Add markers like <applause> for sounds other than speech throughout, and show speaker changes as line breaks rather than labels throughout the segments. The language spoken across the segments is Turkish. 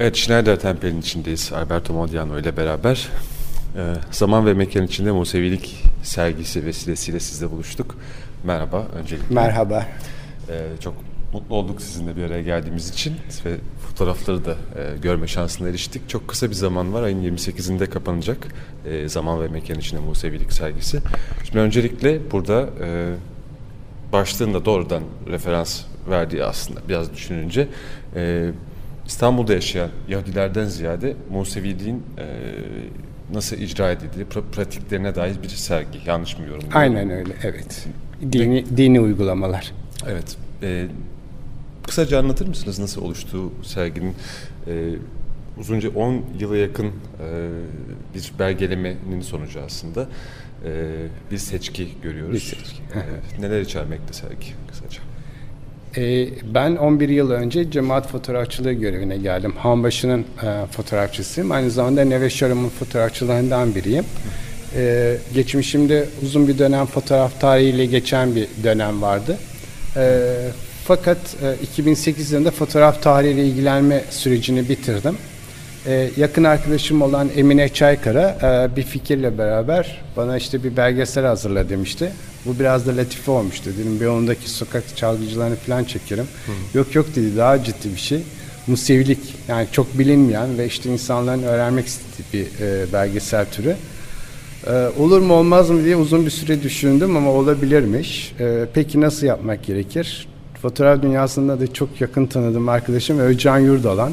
Evet, Schneider Tempel'in içindeyiz Alberto Modiano ile beraber. Ee, zaman ve mekan içinde Musevilik sergisi vesilesiyle sizle buluştuk. Merhaba öncelikle.
Merhaba.
Ee, çok mutlu olduk sizinle bir araya geldiğimiz için ve fotoğrafları da e, görme şansına eriştik. Çok kısa bir zaman var. Ayın 28'inde kapanacak e, zaman ve mekan içinde Musevilik sergisi. Şimdi öncelikle burada e, başlığında doğrudan referans verdiği aslında biraz düşününce e, İstanbul'da yaşayan Yahudilerden ziyade Museviliğin e, nasıl icra edildiği, pra- pratiklerine dair bir sergi. Yanlış mı yorumluyorum?
Aynen öyle, evet. Dini, dini uygulamalar.
Evet. E, kısaca anlatır mısınız nasıl oluştuğu serginin? E, uzunca 10 yıla yakın e, bir belgelemenin sonucu aslında. E, bir seçki görüyoruz.
Bir seçki,
E, neler içermekte sergi kısaca?
Ee, ben 11 yıl önce cemaat fotoğrafçılığı görevine geldim. Hanbaşı'nın e, fotoğrafçısıyım. Aynı zamanda Neve Şarım'ın fotoğrafçılarından biriyim. Ee, geçmişimde uzun bir dönem fotoğraf tarihiyle geçen bir dönem vardı. Ee, fakat e, 2008 yılında fotoğraf tarihiyle ilgilenme sürecini bitirdim. Ee, yakın arkadaşım olan Emine Çaykara e, bir fikirle beraber bana işte bir belgesel hazırla demişti. Bu biraz da latife olmuştu. Dedim bir ondaki sokak çalgıcılarını falan çekerim. Yok yok dedi daha ciddi bir şey. Musevilik yani çok bilinmeyen ve işte insanların öğrenmek istediği bir e, belgesel türü. Ee, olur mu olmaz mı diye uzun bir süre düşündüm ama olabilirmiş. Ee, peki nasıl yapmak gerekir? Fotoğraf dünyasında da çok yakın tanıdığım arkadaşım Özcan Yurdalan.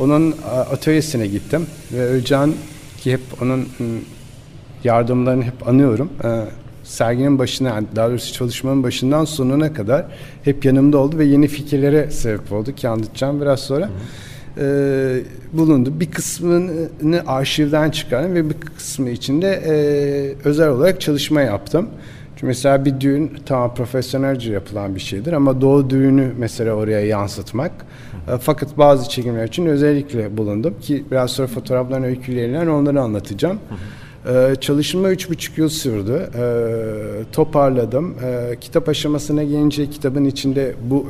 Onun atölyesine gittim ve Özcan ki hep onun yardımlarını hep anıyorum. Ee, serginin başına daha doğrusu çalışmanın başından sonuna kadar hep yanımda oldu ve yeni fikirlere sebep oldu ki anlatacağım biraz sonra. Ee, bulundu. Bir kısmını arşivden çıkardım ve bir kısmı içinde e, özel olarak çalışma yaptım. Çünkü mesela bir düğün tamam profesyonelce yapılan bir şeydir ama doğu düğünü mesela oraya yansıtmak. E, fakat bazı çekimler için özellikle bulundum ki biraz sonra fotoğrafların öyküleriyle onları anlatacağım. Ee, çalışma üç buçuk yıl sürdü. Ee, toparladım. Ee, kitap aşamasına gelince kitabın içinde bu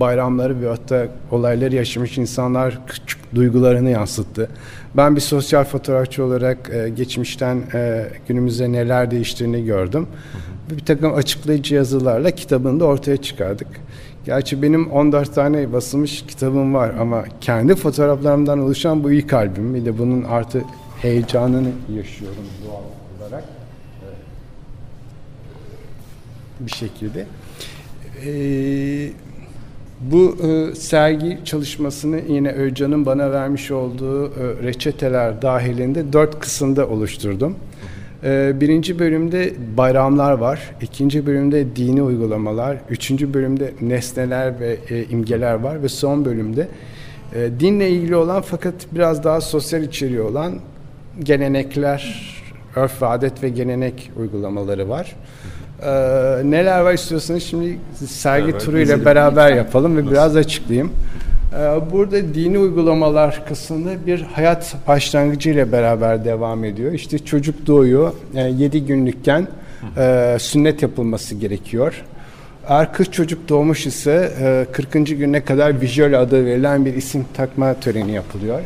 bayramları ve hatta olayları yaşamış insanlar küçük duygularını yansıttı. Ben bir sosyal fotoğrafçı olarak e, geçmişten e, günümüze neler değiştiğini gördüm. Bir takım açıklayıcı yazılarla kitabını da ortaya çıkardık. Gerçi benim 14 tane basılmış kitabım var ama kendi fotoğraflarımdan oluşan bu ilk albüm. Bir de bunun artı heyecanını yaşıyorum doğal olarak bir şekilde. Ee, bu e, sergi çalışmasını yine Özcan'ın bana vermiş olduğu e, reçeteler dahilinde dört kısımda oluşturdum. Ee, birinci bölümde bayramlar var, ikinci bölümde dini uygulamalar, üçüncü bölümde nesneler ve e, imgeler var ve son bölümde e, dinle ilgili olan fakat biraz daha sosyal içeriği olan gelenekler, örf ve adet ve gelenek uygulamaları var. Ee, neler var istiyorsanız şimdi sergi
Beraber
turuyla beraber yapalım ve
Nasıl?
biraz açıklayayım. Ee, burada dini uygulamalar kısmında bir hayat başlangıcı ile beraber devam ediyor. İşte çocuk doğuyor, 7 günlükken e, sünnet yapılması gerekiyor. Eğer kız çocuk doğmuş ise e, 40. güne kadar vijöl adı verilen bir isim takma töreni yapılıyor.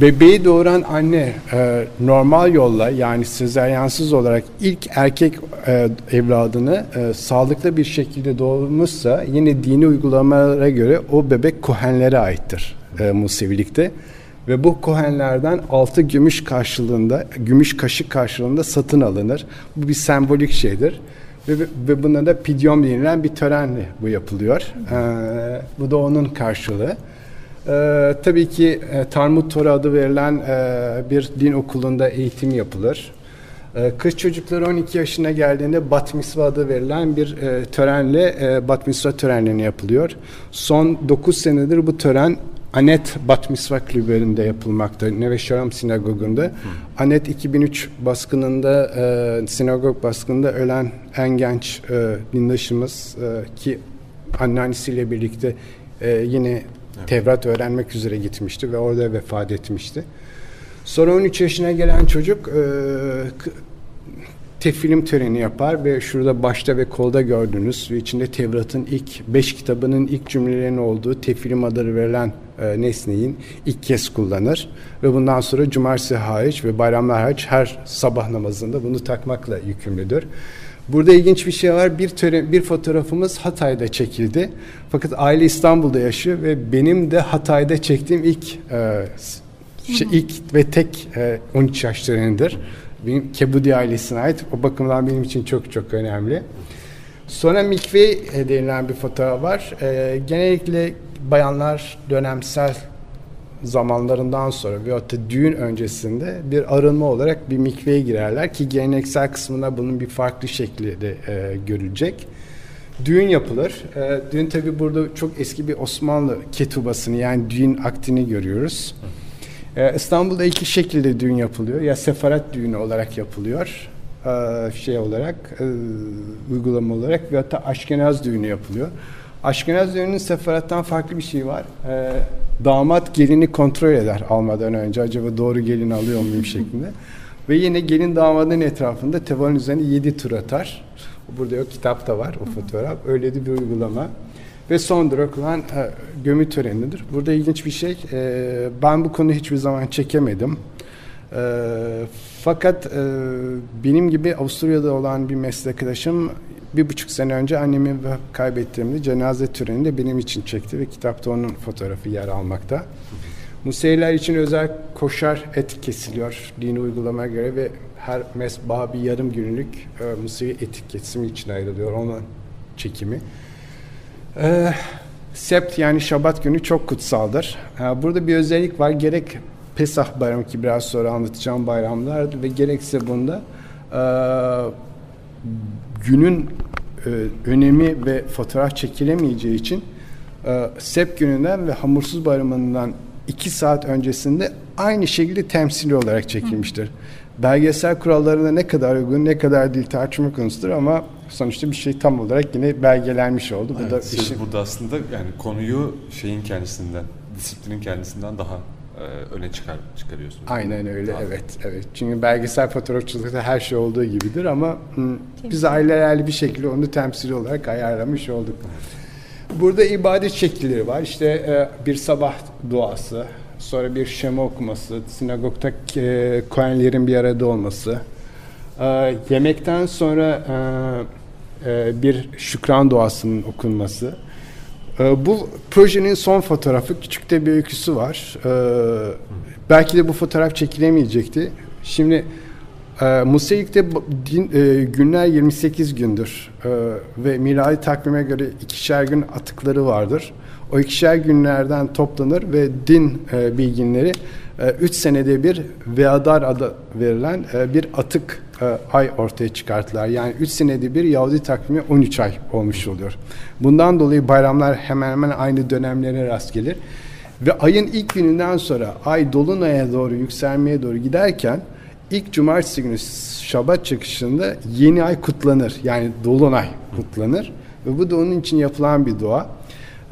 Bebeği doğuran anne e, normal yolla yani sezaryansız olarak ilk erkek e, evladını e, sağlıklı bir şekilde doğurmuşsa yine dini uygulamalara göre o bebek kohenlere aittir e, Musevilikte. Ve bu kohenlerden altı gümüş karşılığında, gümüş kaşık karşılığında satın alınır. Bu bir sembolik şeydir. Ve, ve buna da pidyom denilen bir törenle bu yapılıyor. E, bu da onun karşılığı. Ee, tabii ki e, Talmud Tora adı verilen e, bir din okulunda eğitim yapılır. E, kız çocukları 12 yaşına geldiğinde Bat Mitzvah adı verilen bir e, törenle e, Bat Mitzvah törenlerini yapılıyor. Son 9 senedir bu tören Anet Bat Mitzvah Kulübü'nde yapılmakta. Neve Şaram Sinagogu'nda. Anet 2003 baskınında, e, sinagog baskınında ölen en genç e, dindaşımız e, ki anneannesiyle birlikte e, yine Tevrat öğrenmek üzere gitmişti ve orada vefat etmişti. Sonra 13 yaşına gelen çocuk e, tefilim töreni yapar ve şurada başta ve kolda gördüğünüz içinde Tevrat'ın ilk beş kitabının ilk cümlelerinin olduğu tefilim adı verilen e, nesneyin ilk kez kullanır ve bundan sonra cumartesi hariç ve bayramlar hariç her sabah namazında bunu takmakla yükümlüdür. Burada ilginç bir şey var. Bir töre, bir fotoğrafımız Hatay'da çekildi. Fakat aile İstanbul'da yaşıyor ve benim de Hatay'da çektiğim ilk e, şey, ilk ve tek e, 13 yaş törenidir. Benim Kebudi ailesine ait. O bakımdan benim için çok çok önemli. Sonra mikve denilen bir fotoğraf var. E, genellikle bayanlar dönemsel zamanlarından sonra veyahut da düğün öncesinde bir arınma olarak bir mikveye girerler ki geleneksel kısmında bunun bir farklı şekli de e, görülecek. Düğün yapılır. E, düğün tabi burada çok eski bir Osmanlı ketubasını yani düğün aktini görüyoruz. E, İstanbul'da iki şekilde düğün yapılıyor. Ya sefaret düğünü olarak yapılıyor. E, şey olarak e, uygulama olarak veyahut da aşkenaz düğünü yapılıyor. Aşkenaz düğününün sefaretten farklı bir şey var. E, damat gelini kontrol eder almadan önce. Acaba doğru gelin alıyor muyum şeklinde. Ve yine gelin damadın etrafında tevanın üzerine yedi tur atar. Burada yok kitapta var o fotoğraf. Öyle de bir uygulama. Ve son durak olan e, gömü törenidir. Burada ilginç bir şey. E, ben bu konuyu hiçbir zaman çekemedim. E, fakat e, benim gibi Avusturya'da olan bir meslektaşım bir buçuk sene önce annemi kaybettiğimde cenaze töreninde benim için çekti ve kitapta onun fotoğrafı yer almakta. Museyler için özel koşar et kesiliyor dini uygulamaya göre ve her mesbah bir yarım günlük e, Musevi etik kesimi için ayrılıyor. Onun çekimi. E, sept yani Şabat günü çok kutsaldır. E, burada bir özellik var. Gerek Pesah bayramı ki biraz sonra anlatacağım bayramlar ve gerekse bunda e, günün e, önemi ve fotoğraf çekilemeyeceği için e, Sep gününden ve Hamursuz Bayramı'ndan iki saat öncesinde aynı şekilde temsili olarak çekilmiştir. Hı. Belgesel kurallarına ne kadar uygun, ne kadar değil tartışma konusudur ama sonuçta bir şey tam olarak yine belgelenmiş oldu.
Evet, Bu da siz işin... burada aslında yani konuyu şeyin kendisinden, disiplinin kendisinden daha öne çıkar çıkarıyorsunuz.
Aynen öyle Tabii. evet evet. Çünkü belgesel fotoğrafçılıkta her şey olduğu gibidir ama hı, biz ailelerle bir şekilde onu temsil olarak ayarlamış olduk. Burada ibadet şekilleri var. İşte e, bir sabah duası, sonra bir şema okuması, sinagogda e, Kohenlerin bir arada olması, e, yemekten sonra e, e, bir şükran duasının okunması, bu projenin son fotoğrafı. Küçük de bir öyküsü var. Ee, belki de bu fotoğraf çekilemeyecekti. Şimdi e, Museik'te din, e, günler 28 gündür e, ve miladi takvime göre ikişer gün atıkları vardır. O ikişer günlerden toplanır ve din e, bilginleri 3 e, senede bir Veadar adı verilen bir atık ay ortaya çıkarttılar. Yani 3 senede bir Yahudi takvimi 13 ay olmuş oluyor. Bundan dolayı bayramlar hemen hemen aynı dönemlere rast gelir. Ve ayın ilk gününden sonra ay dolunaya doğru yükselmeye doğru giderken ilk cumartesi günü Şabat çıkışında yeni ay kutlanır. Yani dolunay kutlanır. Ve bu da onun için yapılan bir dua.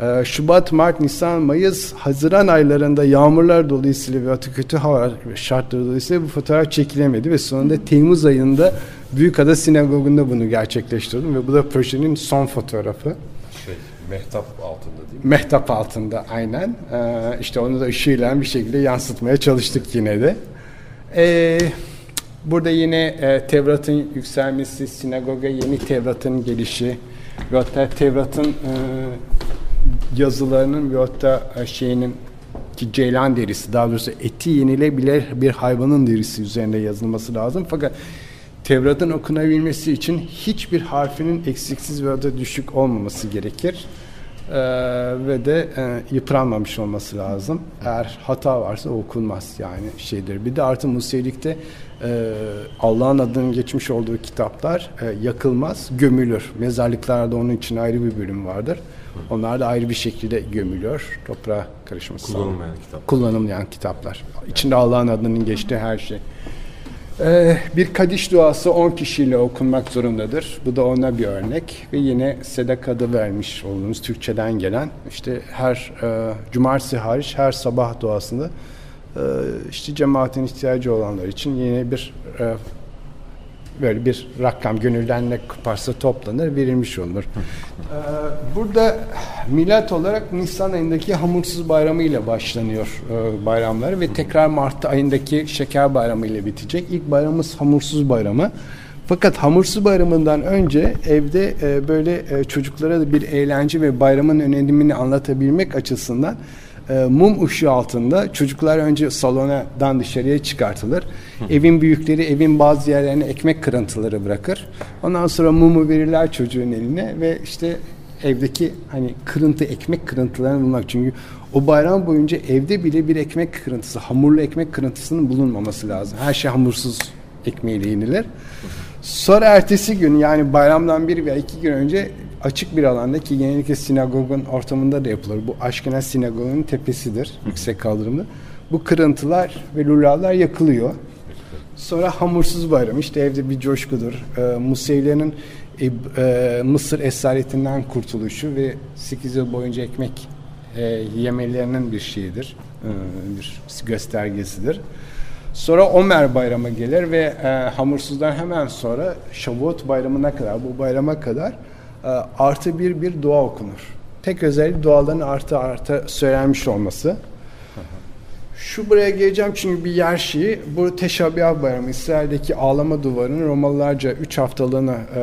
Ee, Şubat, Mart, Nisan, Mayıs, Haziran aylarında yağmurlar dolayısıyla ve kötü hava şartları dolayısıyla bu fotoğraf çekilemedi ve sonunda Temmuz ayında Büyükada Sinagogu'nda bunu gerçekleştirdim ve bu da projenin son fotoğrafı.
Şey, mehtap altında değil mi?
Mehtap altında aynen. Ee, işte onu da ışığıyla bir şekilde yansıtmaya çalıştık yine de. Ee, burada yine e, Tevrat'ın yükselmesi, sinagoga yeni Tevrat'ın gelişi ve hatta Tevrat'ın e, yazılarının ve hatta e, şeyinin ki ceylan derisi daha doğrusu eti yenilebilir bir hayvanın derisi üzerinde yazılması lazım. Fakat Tevrat'ın okunabilmesi için hiçbir harfinin eksiksiz ve da düşük olmaması gerekir. Ee, ve de e, yıpranmamış olması lazım. Eğer hata varsa okunmaz yani şeydir. Bir de artı Musevilikte e, Allah'ın adının geçmiş olduğu kitaplar e, yakılmaz, gömülür. Mezarlıklarda onun için ayrı bir bölüm vardır. Onlar da ayrı bir şekilde gömülüyor. Toprağa karışması.
Kullanılmayan kitaplar.
Kullanılmayan kitaplar. İçinde Allah'ın adının geçtiği her şey. Ee, bir kadiş duası 10 kişiyle okunmak zorundadır. Bu da ona bir örnek. Ve yine sedak adı vermiş olduğumuz Türkçeden gelen işte her e, cumartesi hariç her sabah duasında e, işte cemaatin ihtiyacı olanlar için yine bir e, böyle bir rakam gönülden ne kuparsa toplanır verilmiş olur. Ee, burada milat olarak Nisan ayındaki hamursuz bayramı ile başlanıyor e, bayramları ve tekrar Mart ayındaki şeker bayramı ile bitecek. İlk bayramımız hamursuz bayramı. Fakat hamursuz bayramından önce evde e, böyle e, çocuklara da bir eğlence ve bayramın önemini anlatabilmek açısından e, mum ışığı altında çocuklar önce salonadan dışarıya çıkartılır. Hı. Evin büyükleri evin bazı yerlerine ekmek kırıntıları bırakır. Ondan sonra mumu verirler çocuğun eline ve işte evdeki hani kırıntı ekmek kırıntılarını bulmak. Çünkü o bayram boyunca evde bile bir ekmek kırıntısı, hamurlu ekmek kırıntısının bulunmaması lazım. Her şey hamursuz ekmeğiyle yenilir. Sonra ertesi gün yani bayramdan bir veya iki gün önce açık bir alanda ki genellikle sinagogun ortamında da yapılır. Bu Aşkenaz sinagogunun tepesidir, yüksek kaldırımlı. Bu kırıntılar ve lulalar yakılıyor. Sonra hamursuz bayram işte evde bir coşkudur. Ee, Musevilerin e, e, Mısır esaretinden kurtuluşu ve 8 yıl boyunca ekmek e, yemelerinin bir şeyidir. E, bir göstergesidir. Sonra Omer bayramı gelir ve e, hamursuzdan hemen sonra Şavuot bayramına kadar, bu bayrama kadar e, artı bir bir dua okunur. Tek özelliği duaların artı artı söylenmiş olması. Şu buraya geleceğim çünkü bir yer şeyi. Bu Teşabbih Bayramı İsrail'deki ağlama duvarının Romalılarca 3 haftalığına e,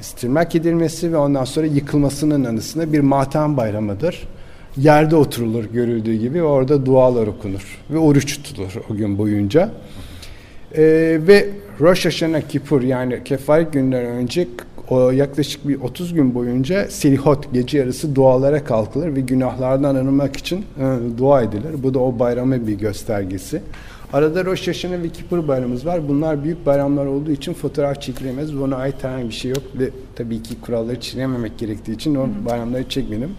istirmak edilmesi ve ondan sonra yıkılmasının anısına bir matem bayramıdır. Yerde oturulur görüldüğü gibi orada dualar okunur ve oruç tutulur o gün boyunca. E, ve Rosh Hashanah Kippur yani kefaret günden önce o yaklaşık bir 30 gün boyunca selihot gece yarısı dualara kalkılır ve günahlardan arınmak için e, dua edilir. Bu da o bayramın bir göstergesi. Arada Rosh Hashanah ve Kippur bayramımız var. Bunlar büyük bayramlar olduğu için fotoğraf çekilemez. Buna ait herhangi bir şey yok ve tabii ki kuralları çiğnememek gerektiği için o bayramları çekmedim.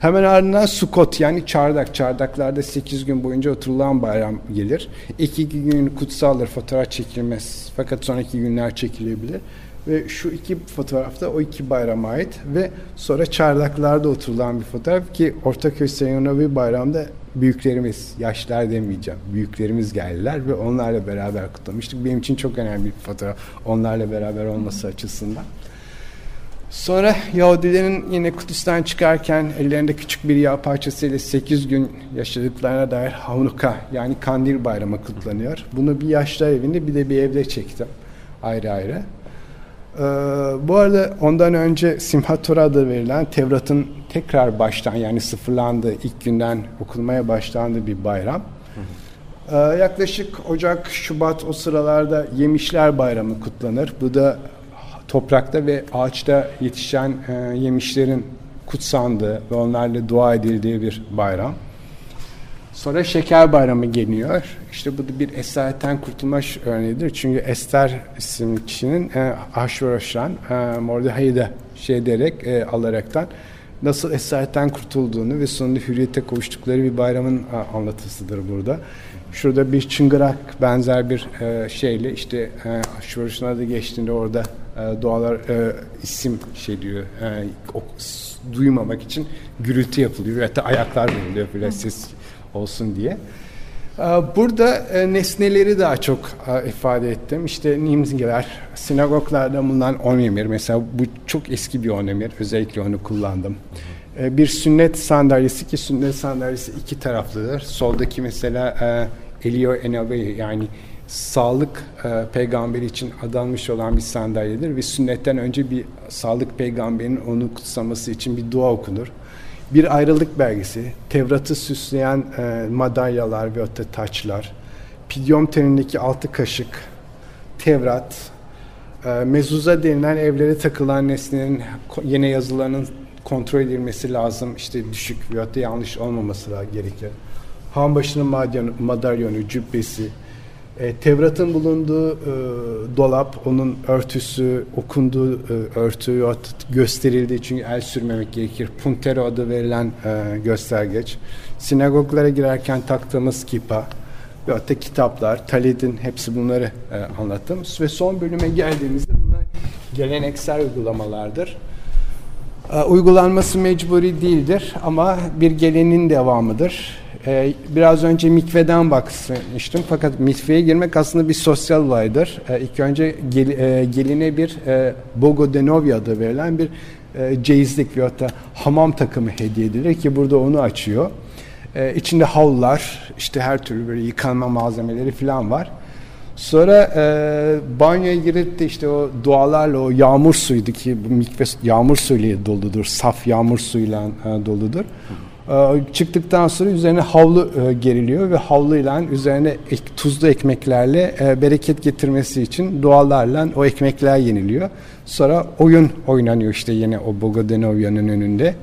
Hemen ardından Sukot yani çardak. Çardaklarda 8 gün boyunca oturulan bayram gelir. İki gün kutsaldır fotoğraf çekilmez. Fakat sonraki günler çekilebilir. Ve şu iki fotoğrafta o iki bayrama ait ve sonra çardaklarda oturulan bir fotoğraf ki Ortaköy Seyyonovi bayramda büyüklerimiz, yaşlar demeyeceğim, büyüklerimiz geldiler ve onlarla beraber kutlamıştık. Benim için çok önemli bir fotoğraf onlarla beraber olması açısından. Sonra Yahudilerin yine Kudüs'ten çıkarken ellerinde küçük bir yağ parçasıyla 8 gün yaşadıklarına dair Hanuka yani Kandil Bayramı kutlanıyor. Bunu bir yaşlar evinde bir de bir evde çektim ayrı ayrı. Ee, bu arada ondan önce Simhat Torah adı verilen Tevrat'ın tekrar baştan yani sıfırlandığı ilk günden okunmaya başlandığı bir bayram. Ee, yaklaşık Ocak, Şubat o sıralarda Yemişler Bayramı kutlanır. Bu da toprakta ve ağaçta yetişen e, yemişlerin kutsandığı ve onlarla dua edildiği bir bayram. Sonra Şeker Bayramı geliyor. İşte bu da bir esaretten kurtulma örneğidir. Çünkü Ester isimli kişinin e, Aşveroş'tan e, Mordehai'yi de şey ederek e, alaraktan nasıl esaretten kurtulduğunu ve sonunda hürriyete kavuştukları bir bayramın e, anlatısıdır burada. Şurada bir çıngırak benzer bir e, şeyle işte e, Aşveroş'un adı geçtiğinde orada e, doğalar e, isim şey diyor e, o, duymamak için gürültü yapılıyor. Hatta ayaklar veriliyor böyle ses olsun diye. Ee, burada e, nesneleri daha çok e, ifade ettim. İşte nimzigeler, sinagoglarda bulunan onemir. Mesela bu çok eski bir onemir. Özellikle onu kullandım. Ee, bir sünnet sandalyesi ki sünnet sandalyesi iki taraflıdır. Soldaki mesela e, Elio Enave yani sağlık peygamberi için adanmış olan bir sandalyedir ve sünnetten önce bir sağlık peygamberinin onu kutsaması için bir dua okunur bir ayrılık belgesi, Tevrat'ı süsleyen e, madalyalar ve öte taçlar, pidyom tenindeki altı kaşık, Tevrat, e, mezuza denilen evlere takılan nesnenin yine yazılarının kontrol edilmesi lazım. İşte düşük veya da yanlış olmaması gerekir. Han başının madalyonu, cübbesi, e, Tevrat'ın bulunduğu e, dolap, onun örtüsü, okunduğu e, örtü gösterildiği çünkü el sürmemek gerekir. Puntero adı verilen e, göstergeç. Sinagoglara girerken taktığımız kipa ve hatta kitaplar, Talid'in hepsi bunları e, anlattım. Ve son bölüme geldiğimizde bunlar geleneksel uygulamalardır. E, uygulanması mecburi değildir ama bir gelenin devamıdır E, biraz önce mikveden bahsetmiştim fakat mikveye girmek aslında bir sosyal olaydır. E, ilk önce gel, e, geline bir e, Bogo de Novia adı verilen bir e, ceyizlik veyahut da hamam takımı hediye edilir ki burada onu açıyor. E, içinde havlular, işte her türlü böyle yıkanma malzemeleri falan var. Sonra e, banyoya girip de işte o dualarla o yağmur suydu ki bu mikve yağmur suyuyla doludur. Saf yağmur suyuyla e, doludur. E, çıktıktan sonra üzerine havlu e, geriliyor ve havluyla üzerine tuzlu ekmeklerle e, bereket getirmesi için dualarla o ekmekler yeniliyor. Sonra oyun oynanıyor işte yine o Bogodenovyan'ın önünde.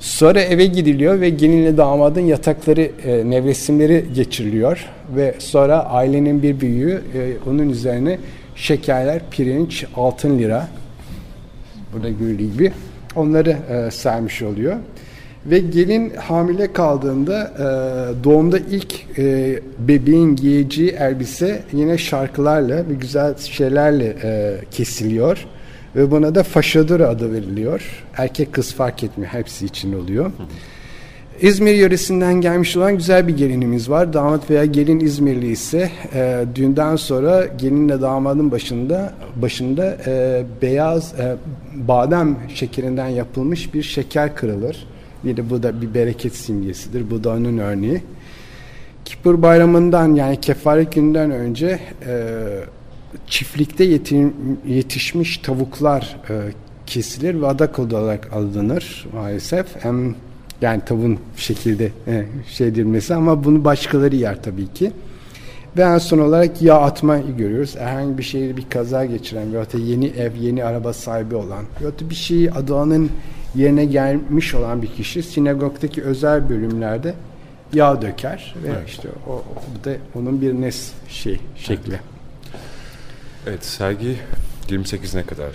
Sonra eve gidiliyor ve gelinle damadın yatakları, e, nevresimleri geçiriliyor. Ve sonra ailenin bir büyüğü onun üzerine şekerler, pirinç, altın lira, burada görüldüğü gibi onları sermiş oluyor. Ve gelin hamile kaldığında e, doğumda ilk e, bebeğin giyeceği elbise yine şarkılarla ve güzel şeylerle e, kesiliyor. Ve buna da faşadır adı veriliyor. Erkek kız fark etmiyor. Hepsi için oluyor. İzmir yöresinden gelmiş olan güzel bir gelinimiz var. Damat veya gelin İzmirli ise e, düğünden sonra gelinle damadın başında başında e, beyaz e, badem şekerinden yapılmış bir şeker kırılır. Bir de bu da bir bereket simgesidir. Bu da onun örneği. Kipur bayramından yani kefaret gününden önce e, çiftlikte yetim, yetişmiş tavuklar e, kesilir ve adak olarak alınır maalesef. Hem yani tavuğun şekilde e, şey edilmesi ama bunu başkaları yer tabii ki. Ve en son olarak yağ atmayı görüyoruz. Herhangi bir şehirde bir kaza geçiren veyahut da yeni ev, yeni araba sahibi olan veyahut da bir şeyi adağının yerine gelmiş olan bir kişi sinagogdaki özel bölümlerde yağ döker ve evet. işte o, o da onun bir nes şey şekli. Evet.
Evet sergi 28'ine kadar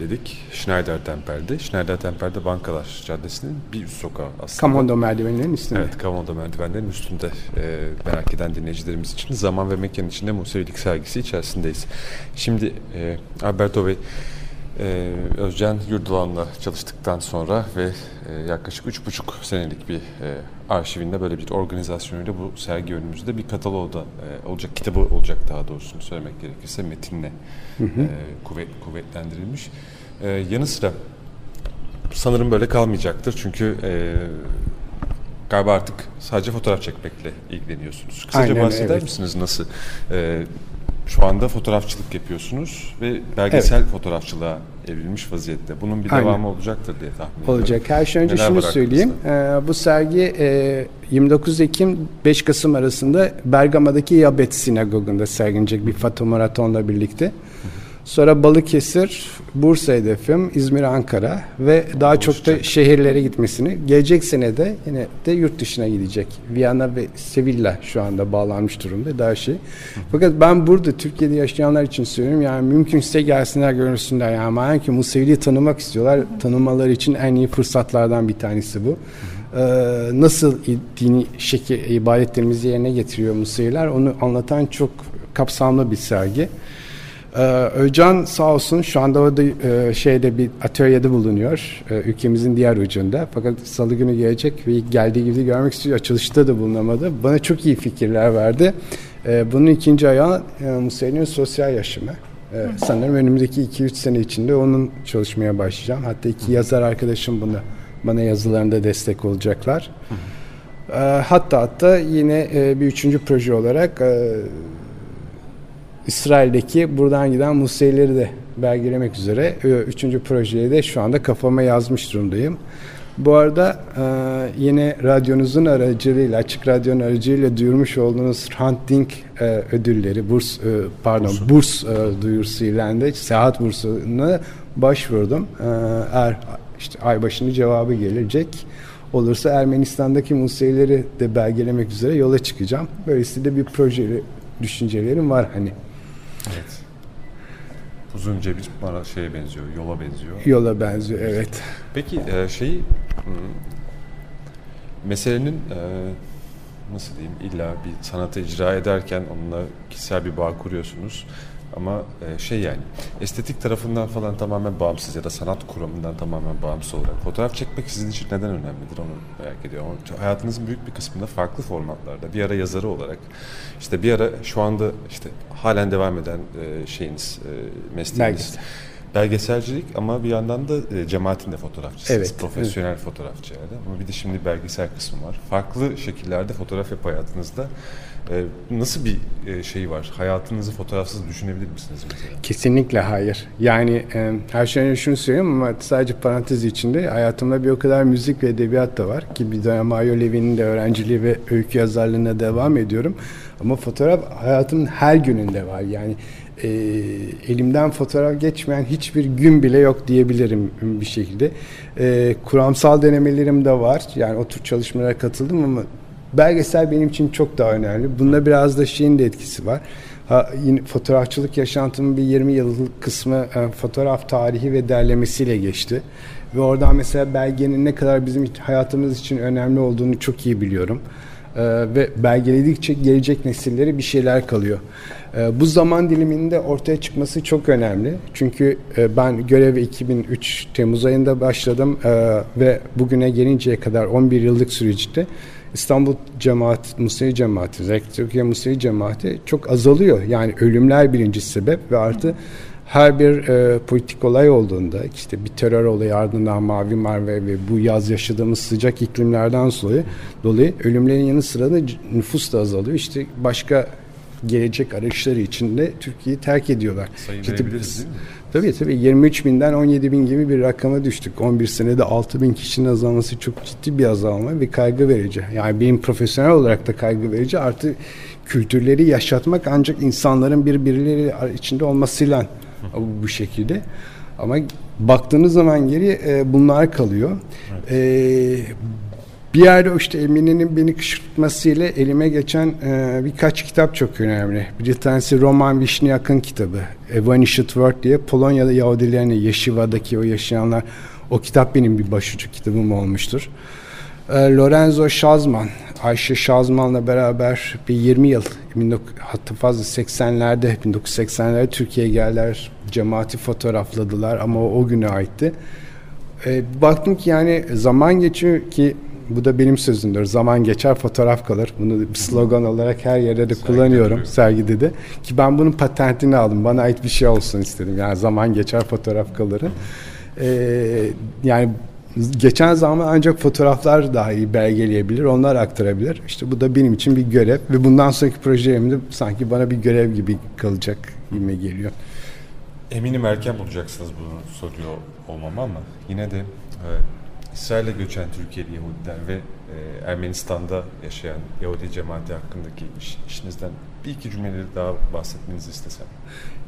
dedik. Schneider Temper'de. Schneider Temper'de Bankalar Caddesi'nin bir üst sokağı aslında.
Kamondo merdivenlerinin üstünde.
Evet Kamondo merdivenlerinin üstünde. Ee, merak eden dinleyicilerimiz için zaman ve mekan içinde Musevilik sergisi içerisindeyiz. Şimdi e, Alberto Bey ee, Özcan Yurdulan'la çalıştıktan sonra ve e, yaklaşık üç buçuk senelik bir e, arşivinde böyle bir organizasyonuyla bu sergi önümüzde bir kataloğu da e, olacak, kitabı olacak daha doğrusunu söylemek gerekirse metinle hı hı. E, kuvvet, kuvvetlendirilmiş. E, yanı sıra sanırım böyle kalmayacaktır çünkü e, galiba artık sadece fotoğraf çekmekle ilgileniyorsunuz. Kısaca Aynen, bahseder evet. misiniz nasıl e, şu anda fotoğrafçılık yapıyorsunuz ve belgesel evet. fotoğrafçılığa evrilmiş vaziyette. Bunun bir Aynen. devamı olacaktır diye tahmin ediyorum.
Olacak. Her şey önce Neler şunu söyleyeyim. Ee, bu sergi e, 29 Ekim 5 Kasım arasında Bergama'daki Yabet Sinagogu'nda sergilenecek bir fotomaratonla birlikte. Sonra Balıkesir, Bursa hedefim, İzmir, Ankara ve daha Oluşacak. çok da şehirlere gitmesini. Gelecek sene de yine de yurt dışına gidecek. Viyana ve Sevilla şu anda bağlanmış durumda daha şey. Fakat ben burada Türkiye'de yaşayanlar için söylüyorum yani mümkünse gelsinler görünsünler. Yani madem ki Museviliği tanımak istiyorlar. Tanımaları için en iyi fırsatlardan bir tanesi bu. Ee, nasıl dini şekil ibadetlerimizi yerine getiriyor Museviler onu anlatan çok kapsamlı bir sergi. Ee, Özcan sağ olsun şu anda orada e, şeyde bir atölyede bulunuyor e, ülkemizin diğer ucunda. Fakat salı günü gelecek ve geldiği gibi görmek istiyor. Açılışta da bulunamadı. Bana çok iyi fikirler verdi. E, bunun ikinci ayağı e, Musa'nın sosyal yaşamı. E, sanırım önümüzdeki 2-3 sene içinde onun çalışmaya başlayacağım. Hatta iki yazar arkadaşım bunu bana yazılarında destek olacaklar. E, hatta hatta yine e, bir üçüncü proje olarak e, İsrail'deki buradan giden Musevileri de belgelemek üzere üçüncü projeye de şu anda kafama yazmış durumdayım. Bu arada e, yine radyonuzun aracılığıyla, açık radyonun aracılığıyla duyurmuş olduğunuz Hunting e, ödülleri, burs, e, pardon, Bursu. burs e, duyurusuyla de seyahat bursuna başvurdum. E, eğer işte ay başında cevabı gelecek olursa Ermenistan'daki Musevileri de belgelemek üzere yola çıkacağım. Böylesi de bir projeli düşüncelerim var hani.
Evet. Uzunca bir bana şeye benziyor, yola benziyor.
Yola benziyor, evet.
Peki e, hmm, meselenin e, nasıl diyeyim illa bir sanatı icra ederken onunla kişisel bir bağ kuruyorsunuz. Ama e, şey yani estetik tarafından falan tamamen bağımsız ya da sanat kuramından tamamen bağımsız olarak fotoğraf çekmek sizin için neden önemlidir onu merak ediyorum. Hayatınızın büyük bir kısmında farklı formatlarda bir ara yazarı olarak işte bir ara şu anda işte halen devam eden e, şeyiniz e, mesleğiniz. Belgesel belgeselcilik ama bir yandan da e, cemaatin de fotoğrafçısınız. Evet, Profesyonel evet. fotoğrafçı yani. Ama bir de şimdi belgesel kısmı var. Farklı şekillerde fotoğraf yap hayatınızda. E, nasıl bir e, şey var? Hayatınızı fotoğrafsız düşünebilir misiniz mesela?
Kesinlikle hayır. Yani e, her şeyden şunu söyleyeyim ama sadece parantez içinde hayatımda bir o kadar müzik ve edebiyat da var ki bir dönem Mario Levy'nin de öğrenciliği ve öykü yazarlığına devam ediyorum. Ama fotoğraf hayatımın her gününde var. Yani e, elimden fotoğraf geçmeyen hiçbir gün bile yok diyebilirim bir şekilde. E, kuramsal denemelerim de var. Yani o tür çalışmalara katıldım ama belgesel benim için çok daha önemli. Bunda biraz da şeyin de etkisi var. Ha, yine fotoğrafçılık yaşantımın bir 20 yıllık kısmı e, fotoğraf tarihi ve derlemesiyle geçti. Ve oradan mesela belgenin ne kadar bizim hayatımız için önemli olduğunu çok iyi biliyorum. Ee, ve belgeledikçe gelecek nesillere bir şeyler kalıyor. Ee, bu zaman diliminde ortaya çıkması çok önemli. Çünkü e, ben göreve 2003 Temmuz ayında başladım e, ve bugüne gelinceye kadar 11 yıllık süreçte İstanbul Cemaat, Musevi Cemaati, özellikle Türkiye Musevi Cemaati çok azalıyor. Yani ölümler birinci sebep ve artı her bir e, politik olay olduğunda işte bir terör olayı ardından Mavi Marve ve bu yaz yaşadığımız sıcak iklimlerden dolayı, dolayı ölümlerin yanı sıra da nüfus da azalıyor. İşte başka gelecek arayışları içinde Türkiye'yi terk ediyorlar.
Sayı işte, değil mi?
Tabii tabii 23 binden 17 bin gibi bir rakama düştük. 11 senede 6 bin kişinin azalması çok ciddi bir azalma ve kaygı verici. Yani benim profesyonel olarak da kaygı verici. Artı kültürleri yaşatmak ancak insanların birbirleri içinde olmasıyla bu şekilde. Ama baktığınız zaman geri e, bunlar kalıyor. Evet. E, bir yerde işte Emine'nin beni kışkırtmasıyla elime geçen e, birkaç kitap çok önemli. Bir tanesi Roman Vishniak'ın kitabı. A Vanished World diye Polonya'da Yahudilerini, Yeşiva'daki o yaşayanlar. O kitap benim bir başucu kitabım olmuştur. E, Lorenzo Şazman, Ayşe Şazman'la beraber bir 20 yıl, hatta fazla 80'lerde, 1980'lerde Türkiye'ye geldiler. Cemaati fotoğrafladılar ama o, o güne aitti. E, baktım ki yani zaman geçiyor ki bu da benim sözümdür. Zaman geçer fotoğraf kalır. Bunu bir slogan olarak her yerde de Sergi kullanıyorum diyor. sergide de. Ki ben bunun patentini aldım. Bana ait bir şey olsun istedim. Yani zaman geçer fotoğraf kalır. Ee, yani geçen zaman ancak fotoğraflar daha iyi belgeleyebilir, onlar aktarabilir. İşte bu da benim için bir görev ve bundan sonraki projelerimde sanki bana bir görev gibi kalacak gibi geliyor.
Eminim erken bulacaksınız bunu soruyor olmam ama yine de evet, İsrail'e göçen Türkiye'li Yahudiler ve e, Ermenistan'da yaşayan Yahudi cemaati hakkındaki iş, işinizden bir iki cümleleri daha bahsetmenizi istesem.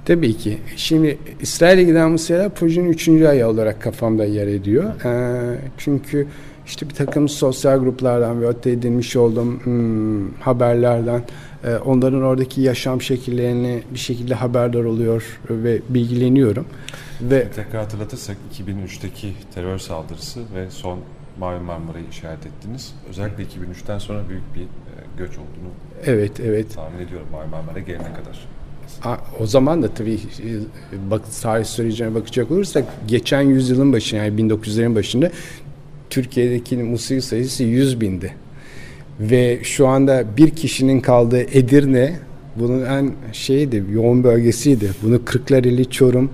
Tabii ki. Şimdi İsrail'e giden Mısır'a projenin üçüncü ayağı olarak kafamda yer ediyor. E, çünkü işte bir takım sosyal gruplardan ve öte edilmiş olduğum hmm, haberlerden e, onların oradaki yaşam şekillerini bir şekilde haberdar oluyor ve bilgileniyorum.
Ve tekrar hatırlatırsak 2003'teki terör saldırısı ve son Mavi Marmara'yı işaret ettiniz. Özellikle 2003'ten sonra büyük bir e, göç olduğunu
evet, evet.
tahmin ediyorum Mavi Marmara gelene kadar.
O zaman da tabii e, bak, tarih sürecine bakacak olursak geçen yüzyılın başında yani 1900'lerin başında Türkiye'deki musiki sayısı 100 bindi. Ve şu anda bir kişinin kaldığı Edirne bunun en şeydi, yoğun bölgesiydi. Bunu Kırklareli, Çorum,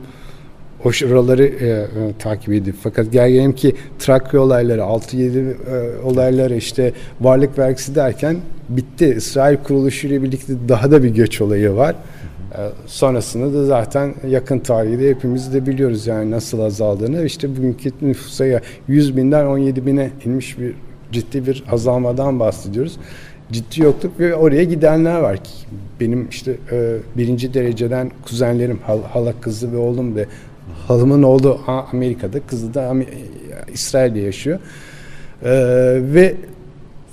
o oraları e, e, takip edip fakat gel gelelim ki Trakya olayları 6-7 e, olayları işte varlık vergisi derken bitti. İsrail kuruluşuyla birlikte daha da bir göç olayı var. E, sonrasında da zaten yakın tarihte hepimiz de biliyoruz yani nasıl azaldığını. İşte bugünkü nüfusa 100 binden 17 bine inmiş bir ciddi bir azalmadan bahsediyoruz. Ciddi yokluk ve oraya gidenler var ki benim işte e, birinci dereceden kuzenlerim, hal, hala kızı ve oğlum ve halımın oğlu Amerika'da, kızı da İsrail'de yaşıyor. E, ve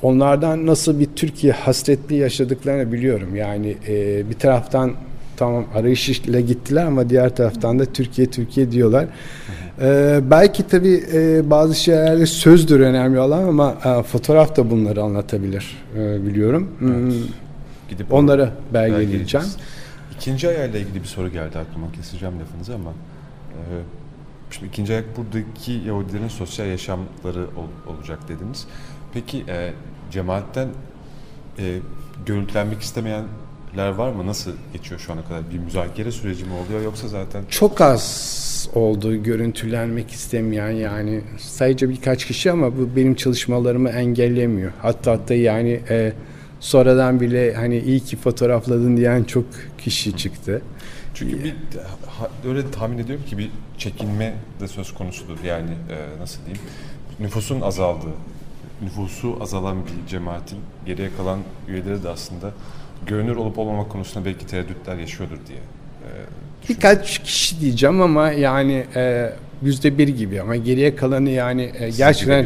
onlardan nasıl bir Türkiye hasretli yaşadıklarını biliyorum. Yani e, bir taraftan tamam arayış ile gittiler ama diğer taraftan da Türkiye Türkiye diyorlar. Ee, belki tabii e, bazı şeylerde sözdür önemli olan ama e, fotoğraf da bunları anlatabilir e, biliyorum. Hmm, evet. Gidip onları belgeleyeceğim.
İkinci ayarla ilgili bir soru geldi aklıma. Keseceğim lafınızı ama. E, şimdi ikinci ayak buradaki Yahudilerin sosyal yaşamları ol, olacak dediniz. Peki e, cemaatten e, görüntülenmek istemeyenler var mı? Nasıl geçiyor şu ana kadar? Bir müzakere süreci mi oluyor yoksa zaten?
Çok az oldu görüntülenmek istemeyen yani sadece birkaç kişi ama bu benim çalışmalarımı engellemiyor. Hatta hatta yani e, sonradan bile hani iyi ki fotoğrafladın diyen çok kişi çıktı.
Çünkü bir öyle tahmin ediyorum ki bir çekinme de söz konusudur. Yani e, nasıl diyeyim? Nüfusun azaldığı, nüfusu azalan bir cemaatin geriye kalan üyeleri de aslında görünür olup olmamak konusunda belki tereddütler yaşıyordur diye e,
Birkaç kişi diyeceğim ama yani e, yüzde bir gibi ama geriye kalanı yani e, gerçekten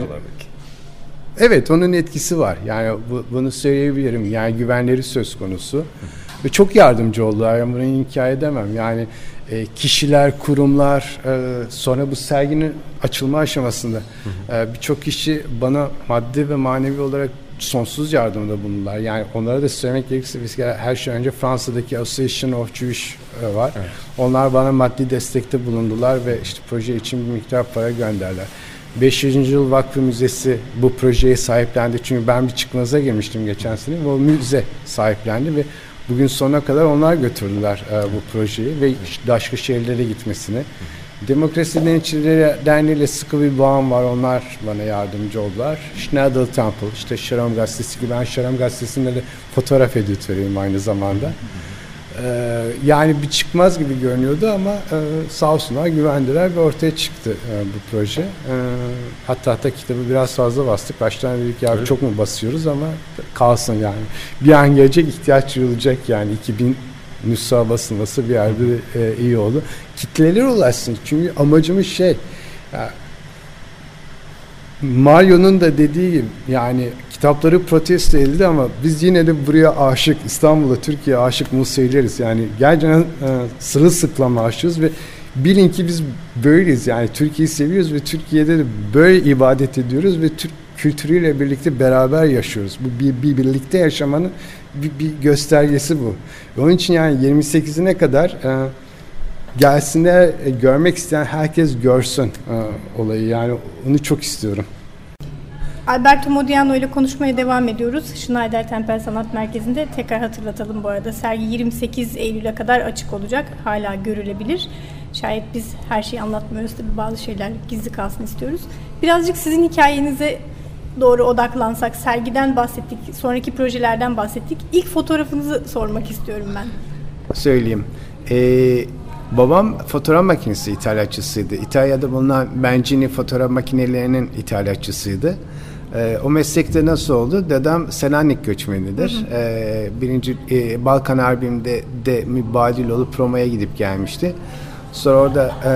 Evet onun etkisi var. Yani bu, bunu söyleyebilirim. Yani güvenleri söz konusu. Ve çok yardımcı oldular. Yani bunu inkar edemem. Yani e, kişiler, kurumlar e, sonra bu serginin açılma aşamasında e, birçok kişi bana maddi ve manevi olarak sonsuz yardımda bulundular. Yani onlara da söylemek gerekirse biz her şey önce Fransa'daki Association of Jewish e, var. Evet. Onlar bana maddi destekte bulundular ve işte proje için bir miktar para gönderdiler. 500. Yıl Vakfı Müzesi bu projeye sahiplendi. Çünkü ben bir çıkmaza girmiştim geçen sene ve o müze sahiplendi ve bugün sonuna kadar onlar götürdüler e, bu projeyi ve başka şehirlere gitmesini. Demokrasi Denetçileri Derneği ile sıkı bir bağım var. Onlar bana yardımcı oldular. Schneider Temple, işte Şaram Gazetesi gibi. Ben Şaram Gazetesi'nde de fotoğraf editörüyüm aynı zamanda. Ee, yani bir çıkmaz gibi görünüyordu ama e, sağ olsunlar güvendiler ve ortaya çıktı e, bu proje. E, hatta hatta kitabı biraz fazla bastık. Baştan dedik ya evet. çok mu basıyoruz ama kalsın yani. Bir an gelecek ihtiyaç duyulacak yani 2000 nüsha basılması bir yerde e, iyi oldu. Kitleler ulaşsın. Çünkü amacımız şey ya, Mario'nun da dediği gibi yani kitapları protesto edildi ama biz yine de buraya aşık, İstanbul'a, Türkiye'ye aşık Musevileriz. Yani gerçekten e, sırılsıklam aşığız ve bilin ki biz böyleyiz. Yani Türkiye'yi seviyoruz ve Türkiye'de de böyle ibadet ediyoruz ve Türk kültürüyle birlikte beraber yaşıyoruz. Bu bir, bir birlikte yaşamanın bir, bir göstergesi bu. Onun için yani 28'ine kadar e, gelsinler e, görmek isteyen herkes görsün e, olayı. Yani onu çok istiyorum.
Alberto Modiano ile konuşmaya devam ediyoruz. Schneider Tempel Sanat Merkezi'nde tekrar hatırlatalım bu arada. Sergi 28 Eylül'e kadar açık olacak. Hala görülebilir. Şayet biz her şeyi anlatmıyoruz tabii bazı şeyler gizli kalsın istiyoruz. Birazcık sizin hikayenize doğru odaklansak, sergiden bahsettik, sonraki projelerden bahsettik. İlk fotoğrafınızı sormak istiyorum ben.
Söyleyeyim. Ee, babam fotoğraf makinesi ithalatçısıydı. İtalya'da bulunan Bencini fotoğraf makinelerinin ithalatçısıydı. Ee, o meslekte nasıl oldu? Dedem Selanik göçmenidir. Hı hı. Ee, birinci e, Balkan Harbi'nde de mübadil olup Roma'ya gidip gelmişti. Sonra orada e,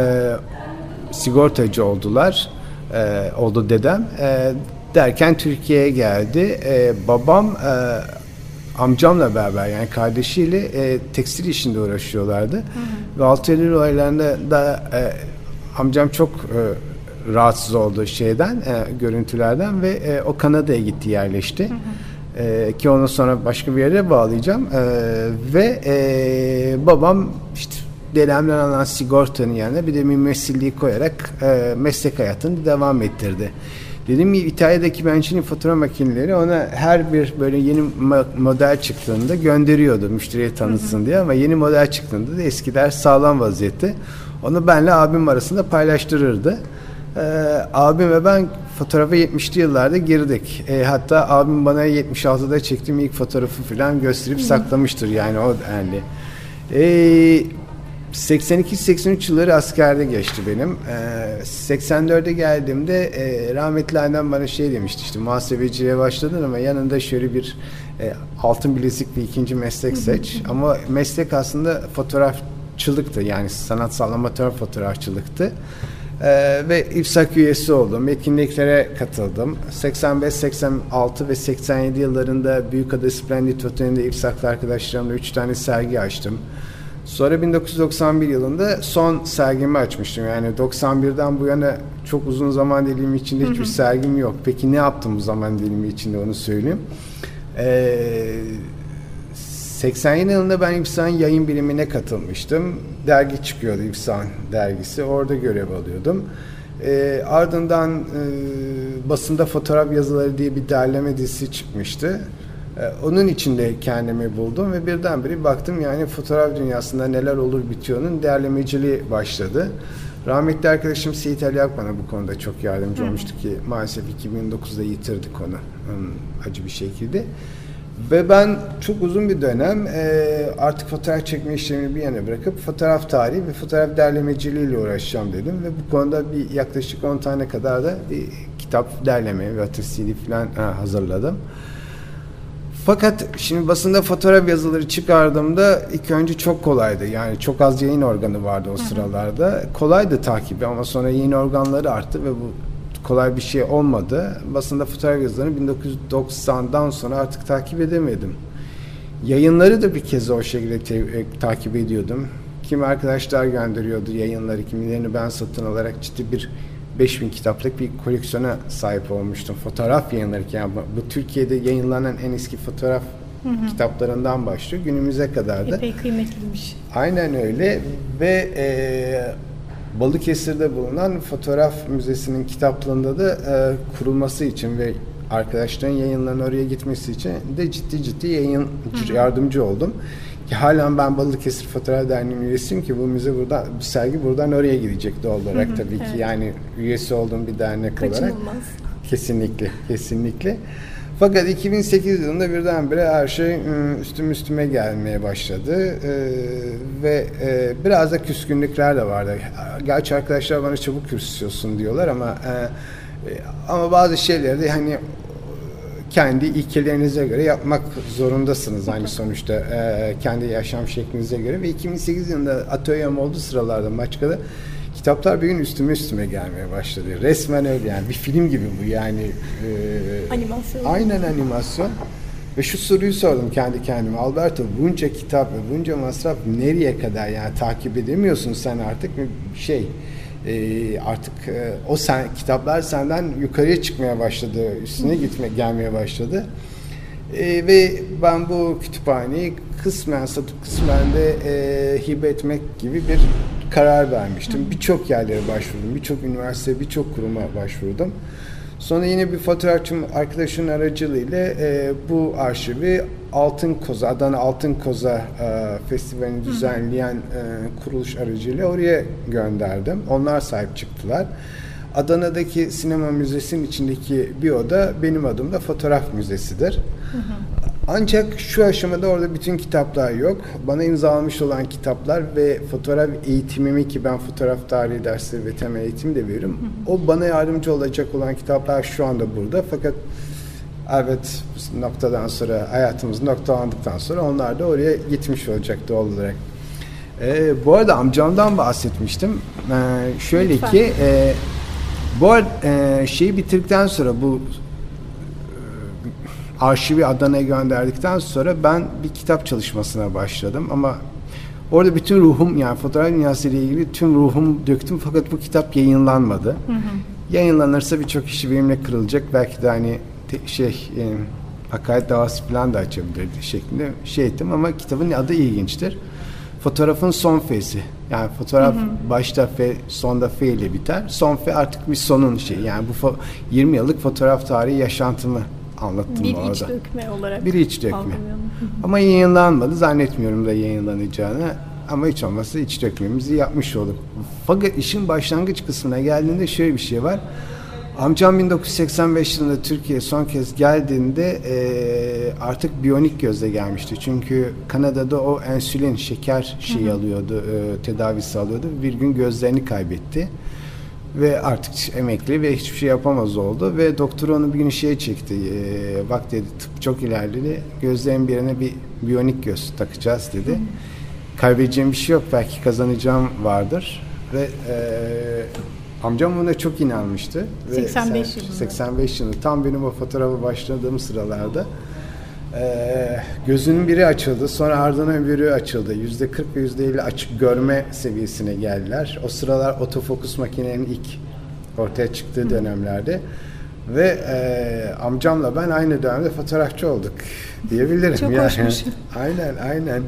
sigortacı oldular. E, oldu dedem. E, derken Türkiye'ye geldi. E, babam e, amcamla beraber yani kardeşiyle e, tekstil işinde uğraşıyorlardı. Hı hı. Ve 6 Eylül olaylarında da e, amcam çok e, rahatsız oldu şeyden, e, görüntülerden ve e, o Kanada'ya gitti yerleşti. Hı hı. E, ki onu sonra başka bir yere bağlayacağım. E, ve e, babam işte dedemden alan sigortanın yanına bir de mümessilliği koyarak e, meslek hayatını devam ettirdi. Dediğim gibi İtalya'daki Bencini fotoğraf makineleri ona her bir böyle yeni model çıktığında gönderiyordu müşteriye tanıtsın diye ama yeni model çıktığında da eskiler sağlam vaziyette. Onu benle abim arasında paylaştırırdı. Ee, abim ve ben fotoğrafa 70'li yıllarda girdik. E, hatta abim bana 76'da çektiğim ilk fotoğrafı falan gösterip saklamıştır yani o yani. E, 82-83 yılları askerde geçti benim. Ee, 84'e geldiğimde e, rahmetli annem bana şey demişti işte muhasebeciliğe başladın ama yanında şöyle bir e, altın bilezik bir ikinci meslek seç. ama meslek aslında fotoğrafçılıktı yani sanatsal amatör fotoğrafçılıktı. Ee, ve İFSAK üyesi oldum. Etkinliklere katıldım. 85, 86 ve 87 yıllarında Büyükada Splendid Otel'inde İFSAK'lı arkadaşlarımla 3 tane sergi açtım. Sonra 1991 yılında son sergimi açmıştım. Yani 91'den bu yana çok uzun zaman dilimi içinde hiçbir sergim yok. Peki ne yaptım bu zaman dilimi içinde onu söyleyeyim. Ee, 87 yılında ben İpsan yayın bilimine katılmıştım. Dergi çıkıyordu İpsan dergisi. Orada görev alıyordum. E, ardından e, basında fotoğraf yazıları diye bir derleme dizisi çıkmıştı. E, onun içinde kendimi buldum ve birdenbire baktım yani fotoğraf dünyasında neler olur bitiyor'nun derlemeciliği başladı. Rahmetli arkadaşım Seyit Ali Akman'a bu konuda çok yardımcı olmuştu ki maalesef 2009'da yitirdik onu acı bir şekilde. Ve ben çok uzun bir dönem e, artık fotoğraf çekme işlemini bir yana bırakıp fotoğraf tarihi ve fotoğraf derlemeciliğiyle uğraşacağım dedim. Ve bu konuda bir yaklaşık 10 tane kadar da bir kitap derleme ve atır CD falan ha, hazırladım. Fakat şimdi basında fotoğraf yazıları çıkardığımda ilk önce çok kolaydı. Yani çok az yayın organı vardı o sıralarda. Kolaydı takibi ama sonra yayın organları arttı ve bu kolay bir şey olmadı. Basında fotoğraf yazılarını 1990'dan sonra artık takip edemedim. Yayınları da bir kez o şekilde te- e, takip ediyordum. Kimi arkadaşlar gönderiyordu yayınları, kimilerini ben satın alarak ciddi bir 5000 kitaplık bir koleksiyona sahip olmuştum. Fotoğraf yayınları yani bu, Türkiye'de yayınlanan en eski fotoğraf hı hı. kitaplarından başlıyor günümüze kadar da.
Epey kıymetliymiş.
Aynen öyle ve e, Balıkesir'de bulunan Fotoğraf Müzesi'nin kitaplığında da e, kurulması için ve arkadaşların yayınlarının oraya gitmesi için de ciddi ciddi yayın Hı-hı. yardımcı oldum. Ki halen ben Balıkesir Fotoğraf Derneği'nin üyesiyim ki bu müze burada bir sergi buradan oraya gidecek doğal olarak tabii evet. ki yani üyesi olduğum bir dernek
Kaçınılmaz.
olarak. Kesinlikle, kesinlikle. Fakat 2008 yılında birdenbire her şey ıı, üstüm üstüme gelmeye başladı ee, ve e, biraz da küskünlükler de vardı. Gerçi arkadaşlar bana çabuk küsüyorsun diyorlar ama e, e, ama bazı şeyleri de hani kendi ilkelerinize göre yapmak zorundasınız hani sonuçta e, kendi yaşam şeklinize göre ve 2008 yılında atölyem oldu sıralarda Maçka'da kitaplar bir gün üstüme üstüme gelmeye başladı. Resmen öyle yani bir film gibi bu yani.
E, animasyon.
Aynen animasyon. Ve şu soruyu sordum kendi kendime. Alberto bunca kitap ve bunca masraf nereye kadar yani takip edemiyorsun sen artık şey e, artık e, o sen kitaplar senden yukarıya çıkmaya başladı üstüne gitme gelmeye başladı e, ve ben bu kütüphaneyi kısmen satıp kısmen de e, hibe etmek gibi bir karar vermiştim. Birçok yerlere başvurdum. Birçok üniversite, birçok kuruma başvurdum. Sonra yine bir fotoğrafçım arkadaşın aracılığıyla e, bu arşivi Altın Koza, Adana Altın Koza e, Festivali'ni düzenleyen e, kuruluş aracılığıyla oraya gönderdim. Onlar sahip çıktılar. Adana'daki sinema müzesinin içindeki bir oda benim adımda fotoğraf müzesidir. Hı hı. Ancak şu aşamada orada bütün kitaplar yok. Bana imzalamış olan kitaplar ve fotoğraf eğitimimi ki ben fotoğraf tarihi dersleri ve temel eğitim de veririm. O bana yardımcı olacak olan kitaplar şu anda burada. Fakat evet noktadan sonra hayatımız noktalandıktan sonra onlar da oraya gitmiş olacak doğal olarak. Ee, bu arada amcamdan bahsetmiştim. Ee, şöyle Lütfen. ki e, bu arada e, şeyi bitirdikten sonra bu arşivi Adana'ya gönderdikten sonra ben bir kitap çalışmasına başladım ama orada bütün ruhum yani fotoğraf dünyası ile ilgili tüm ruhum döktüm fakat bu kitap yayınlanmadı. Hı hı. Yayınlanırsa birçok kişi benimle kırılacak belki de hani te, şey e, hakaret davası falan da açabilirdi şeklinde şey ettim ama kitabın adı ilginçtir. Fotoğrafın son fesi. Yani fotoğraf hı hı. başta fe, sonda fe ile biter. Son fe artık bir sonun şeyi. Yani bu 20 yıllık fotoğraf tarihi yaşantımı anlattım
bir
orada.
iç dökme olarak.
Bir iç dökme. Ama yayınlanmadı. Zannetmiyorum da yayınlanacağını. Ama hiç olmazsa iç dökmemizi yapmış olduk. Fakat işin başlangıç kısmına geldiğinde şöyle bir şey var. Amcam 1985 yılında Türkiye'ye son kez geldiğinde e, artık biyonik gözle gelmişti. Çünkü Kanada'da o ensülin, şeker şeyi alıyordu, e, tedavisi alıyordu. Bir gün gözlerini kaybetti ve artık emekli ve hiçbir şey yapamaz oldu ve doktor onu bir gün şeye çekti e, bak dedi tıp çok ilerledi gözlerin birine bir biyonik göz takacağız dedi. Hı. Kaybedeceğim bir şey yok belki kazanacağım vardır ve e, amcam buna çok inanmıştı.
85 yılında.
85 yılında tam benim o fotoğrafı başladığım sıralarda ee, gözünün biri açıldı. Sonra ardından biri açıldı. Yüzde 40 ve yüzde 50 açık görme seviyesine geldiler. O sıralar otofokus makinenin ilk ortaya çıktığı dönemlerde. Ve e, amcamla ben aynı dönemde fotoğrafçı olduk diyebilirim.
Çok
yani.
hoşmuş. <laughs>
Aynen aynen.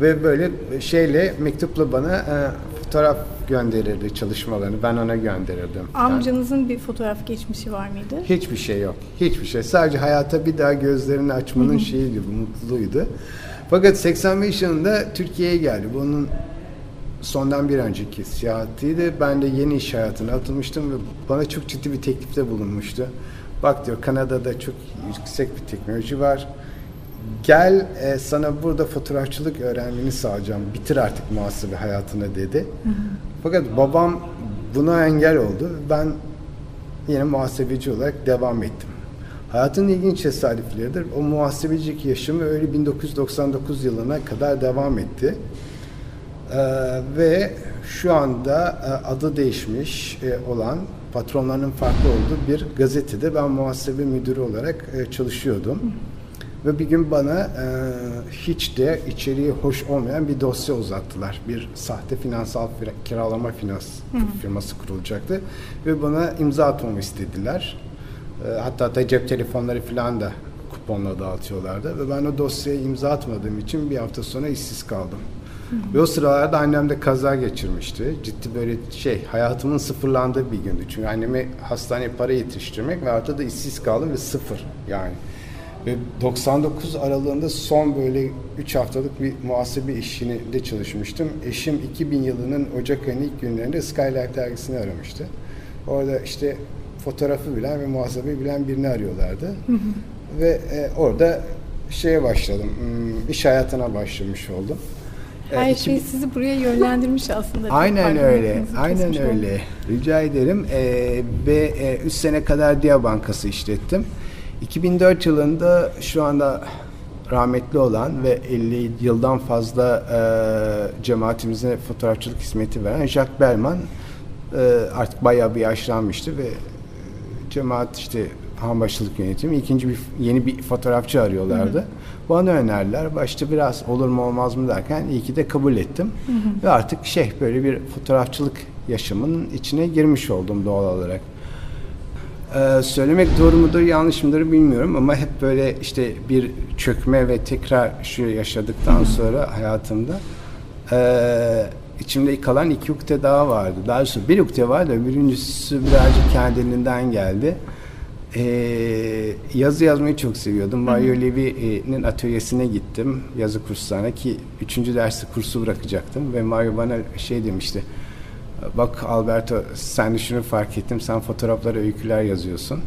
Ve böyle şeyle mektupla bana e, fotoğraf gönderirdi çalışmalarını. Ben ona gönderirdim. Yani
Amcanızın bir fotoğraf geçmişi var mıydı?
hiçbir şey yok. Hiçbir şey. Sadece hayata bir daha gözlerini açmanın şeyiydi, mutluluğuydu. Fakat 85 yılında Türkiye'ye geldi. Bunun sondan bir önceki seyahatiydi. Ben de yeni iş hayatına atılmıştım ve bana çok ciddi bir teklifte bulunmuştu. Bak diyor Kanada'da çok yüksek bir teknoloji var. Gel e, sana burada fotoğrafçılık öğrenmeni sağlayacağım. Bitir artık muhasebe hayatını dedi. Fakat babam buna engel oldu. Ben yine muhasebeci olarak devam ettim. Hayatın ilginç tesadüfleridir. O muhasebecilik yaşamı öyle 1999 yılına kadar devam etti. Ee, ve şu anda e, adı değişmiş e, olan patronlarının farklı olduğu bir gazetede ben muhasebe müdürü olarak e, çalışıyordum. Ve bir gün bana e, hiç de içeriği hoş olmayan bir dosya uzattılar. Bir sahte finansal fira- kiralama finans firması kurulacaktı. Ve bana imza atmamı istediler. E, hatta da cep telefonları falan da kuponla dağıtıyorlardı. Ve ben o dosyaya imza atmadığım için bir hafta sonra işsiz kaldım. Ve o sıralarda annem de kaza geçirmişti. Ciddi böyle şey hayatımın sıfırlandığı bir gündü. Çünkü anneme hastaneye para yetiştirmek ve artık da işsiz kaldım ve sıfır yani. Ve 99 aralığında son böyle 3 haftalık bir muhasebe işinde çalışmıştım. Eşim 2000 yılının Ocak ayının ilk günlerinde Skylight dergisini aramıştı. Orada işte fotoğrafı bilen ve muhasebe bilen birini arıyorlardı. Ve e, orada şeye başladım. hmm, iş hayatına başlamış oldum. E,
Her
iki-
şey sizi buraya yönlendirmiş aslında.
Aynen öyle. Aynen öyle. Rica ederim. Ee, ve 3 sene kadar Dia Bankası işlettim. 2004 yılında şu anda rahmetli olan ve 50 yıldan fazla e, cemaatimize fotoğrafçılık hizmeti veren Jacques Bellman e, artık bayağı bir yaşlanmıştı ve cemaat işte hambaşılık yönetimi ikinci bir yeni bir fotoğrafçı arıyorlardı. Bana önerdiler. Başta biraz olur mu olmaz mı derken iyi ki de kabul ettim. Ve artık şey böyle bir fotoğrafçılık yaşamının içine girmiş oldum doğal olarak. Ee, söylemek doğru mudur yanlış mıdır bilmiyorum ama hep böyle işte bir çökme ve tekrar şu yaşadıktan sonra hayatımda ee, içimde kalan iki ukde daha vardı. Daha doğrusu bir ukde vardı öbürüncüsü birazcık kendiliğinden geldi. Ee, yazı yazmayı çok seviyordum. Mario Levy'nin atölyesine gittim yazı kurslarına ki üçüncü dersi kursu bırakacaktım ve Mario bana şey demişti. Bak Alberto sen şunu fark ettim sen fotoğraflara öyküler yazıyorsun.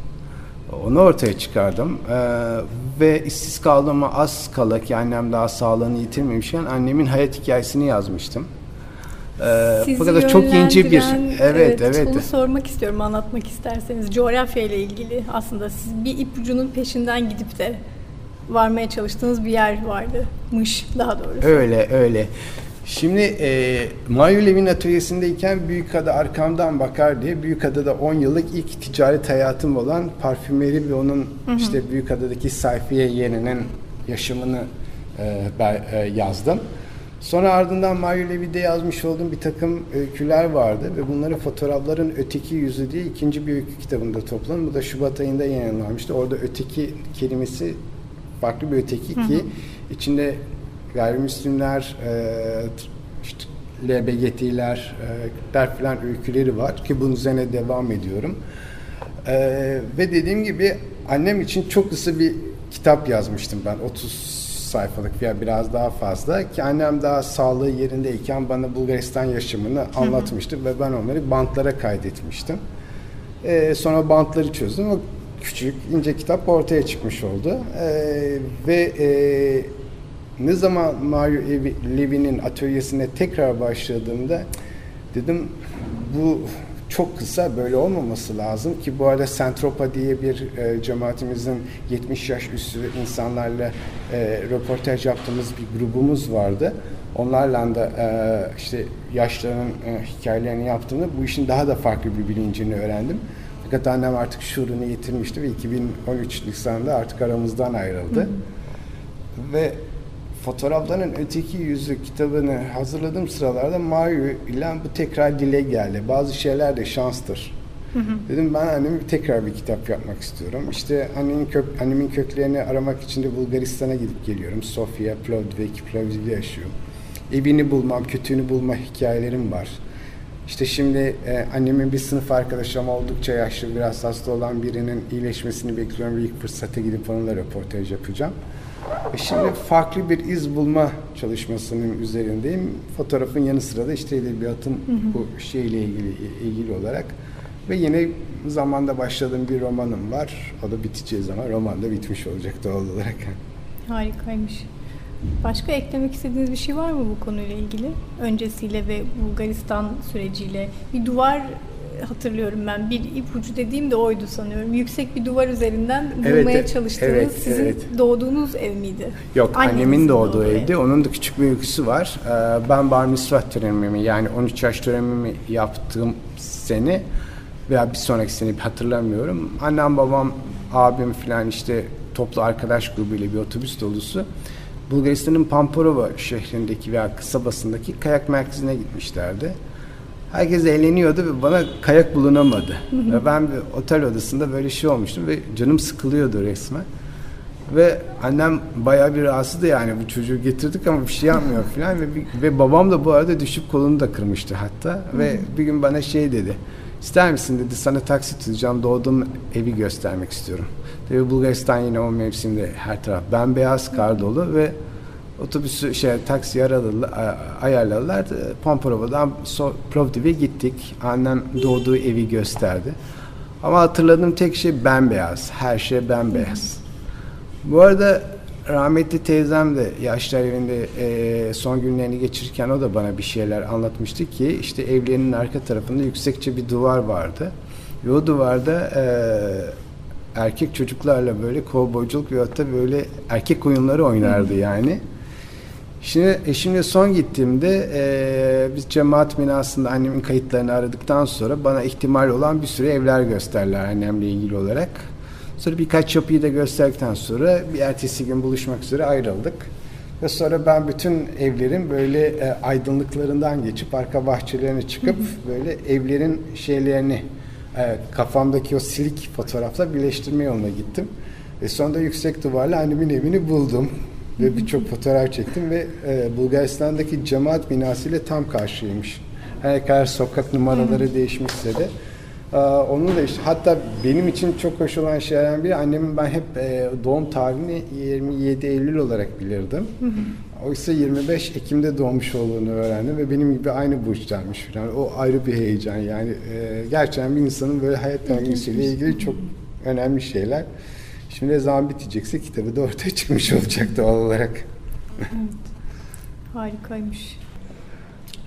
Onu ortaya çıkardım Ee, ve işsiz kaldığıma az kala ki annem daha sağlığını yitirmemişken annemin hayat hikayesini yazmıştım. Ee,
Sizi
fakat o çok ince bir evet evet
Bunu sormak istiyorum anlatmak isterseniz. Coğrafya ile ilgili aslında siz bir ipucunun peşinden gidip de varmaya çalıştığınız bir yer vardı. Mış daha doğrusu.
Öyle öyle. Şimdi e, Mario Levin atölyesindeyken Büyükada arkamdan bakar diye Büyükada'da 10 yıllık ilk ticaret hayatım olan parfümeri ve onun işte Büyükada'daki sayfiye yerinin yaşamını e, ben, e, yazdım. Sonra ardından Mario Levy'de yazmış olduğum bir takım öyküler vardı ve bunları fotoğrafların öteki yüzü diye ikinci bir öykü kitabında topladım. Bu da Şubat ayında yayınlanmıştı. Orada öteki kelimesi farklı bir öteki ki içinde gayrimüslimler, e, işte LBGT'ler, e, der filan öyküleri var ki bunun üzerine devam ediyorum. E, ve dediğim gibi annem için çok kısa bir kitap yazmıştım ben 30 sayfalık veya biraz daha fazla ki annem daha sağlığı yerindeyken bana Bulgaristan yaşamını anlatmıştı ve ben onları bantlara kaydetmiştim. E, sonra bantları çözdüm. O küçük ince kitap ortaya çıkmış oldu. E, ve e, ne zaman Mario Levy'nin atölyesine tekrar başladığımda dedim bu çok kısa böyle olmaması lazım ki bu arada Sentropa diye bir e, cemaatimizin 70 yaş üstü insanlarla e, röportaj yaptığımız bir grubumuz vardı. Onlarla da e, işte yaşlarının e, hikayelerini yaptığımda bu işin daha da farklı bir bilincini öğrendim. Fakat annem artık şuurunu yitirmişti ve 2013 Nisan'da artık aramızdan ayrıldı. Ve Fotoğrafların Öteki Yüzü kitabını hazırladığım sıralarda Mario ile bu tekrar dile geldi. Bazı şeyler de şanstır. Hı hı. Dedim ben anneme tekrar bir kitap yapmak istiyorum. İşte annemin, kök, annemin köklerini aramak için de Bulgaristan'a gidip geliyorum. Sofia, Plovdiv, Plovdiv'de yaşıyorum. Evini bulmam, kötüğünü bulma hikayelerim var. İşte şimdi e, annemin bir sınıf arkadaşı ama oldukça yaşlı, biraz hasta olan birinin iyileşmesini bekliyorum. Bir ilk fırsata gidip onunla röportaj yapacağım. E şimdi farklı bir iz bulma çalışmasının üzerindeyim. Fotoğrafın yanı sıra da işte edebiyatın hı hı. bu şeyle ilgili ilgili olarak ve yine zamanda başladığım bir romanım var. O da biteceği zaman roman da bitmiş olacak doğal olarak.
Harikaymış. Başka eklemek istediğiniz bir şey var mı bu konuyla ilgili? Öncesiyle ve Bulgaristan süreciyle bir duvar hatırlıyorum ben. Bir ipucu dediğim de oydu sanıyorum. Yüksek bir duvar üzerinden bulmaya evet, çalıştığınız evet, sizin evet. doğduğunuz ev miydi?
Yok Annenizin annemin doğduğu, doğduğu evdi. Ev. Onun da küçük bir öyküsü var. Ee, ben bar mitzvah törenimi yani 13 yaş törenimi yaptığım sene veya bir sonraki sene hatırlamıyorum. Annem babam abim falan işte toplu arkadaş grubuyla bir otobüs dolusu Bulgaristan'ın Pamporova şehrindeki veya kasabasındaki kayak merkezine gitmişlerdi. Herkes eğleniyordu ve bana kayak bulunamadı. ve ben bir otel odasında böyle şey olmuştum ve canım sıkılıyordu resmen. Ve annem bayağı bir rahatsızdı yani bu çocuğu getirdik ama bir şey yapmıyor falan ve, ve babam da bu arada düşüp kolunu da kırmıştı hatta ve bir gün bana şey dedi İster misin dedi sana taksi tutacağım doğduğum evi göstermek istiyorum. Tabi Bulgaristan yine o mevsimde her taraf bembeyaz kar dolu ve otobüsü şey taksi aradılar, ayarladılar. Pomporova'dan so, Plovdiv'e gittik. Annem doğduğu evi gösterdi. Ama hatırladığım tek şey bembeyaz. Her şey bembeyaz. Bu arada rahmetli teyzem de yaşlar evinde e, son günlerini geçirirken o da bana bir şeyler anlatmıştı ki işte evlerinin arka tarafında yüksekçe bir duvar vardı. Ve o duvarda e, erkek çocuklarla böyle kovboyculuk ve hatta böyle erkek oyunları oynardı yani. Şimdi eşimle son gittiğimde e, biz cemaat binasında annemin kayıtlarını aradıktan sonra bana ihtimal olan bir sürü evler gösterler annemle ilgili olarak. Sonra birkaç yapıyı da gösterdikten sonra bir ertesi gün buluşmak üzere ayrıldık. Ve sonra ben bütün evlerin böyle e, aydınlıklarından geçip arka bahçelerine çıkıp böyle evlerin şeylerini e, kafamdaki o silik fotoğrafla birleştirme yoluna gittim. Ve sonunda yüksek duvarla annemin evini buldum. Ve birçok fotoğraf çektim ve e, Bulgaristan'daki cemaat binası ile tam karşıymış. Her kadar sokak numaraları değişmişse de ee, onun da işte hatta benim için çok hoş olan şeylerden biri annemin ben hep e, doğum tarihini 27 Eylül olarak bilirdim. Oysa 25 Ekim'de doğmuş olduğunu öğrendim ve benim gibi aynı burçtanmış falan. O ayrı bir heyecan yani e, gerçekten bir insanın böyle hayat döngüsüyle ilgili çok önemli şeyler. Şimdi ne zaman bitecekse kitabı da ortaya çıkmış olacak doğal olarak.
Evet. Harikaymış.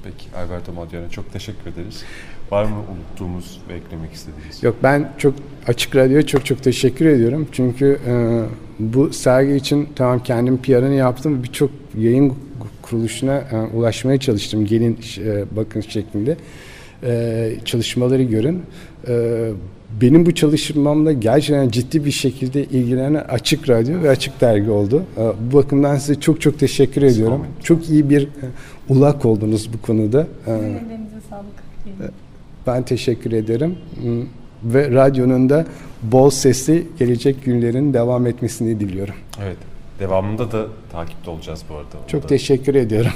Peki Alberto Madiano çok teşekkür ederiz. Var mı unuttuğumuz ve eklemek istediğiniz?
Yok ben çok Açık Radyo'ya çok çok teşekkür ediyorum. Çünkü e, bu sergi için tamam kendim PR'ını yaptım. Birçok yayın kuruluşuna e, ulaşmaya çalıştım. Gelin e, bakın şeklinde. E, çalışmaları görün. E, benim bu çalışmamla gerçekten ciddi bir şekilde ilgilenen Açık Radyo ve Açık Dergi oldu. E, bu bakımdan size çok çok teşekkür ediyorum. Çok iyi bir e, ulak oldunuz bu konuda.
E, Ellerinize sağlık.
Ben teşekkür ederim. Hmm, ve radyonun da bol sesli gelecek günlerin devam etmesini diliyorum.
Evet. Devamında da takipte olacağız bu arada.
Çok teşekkür ediyorum.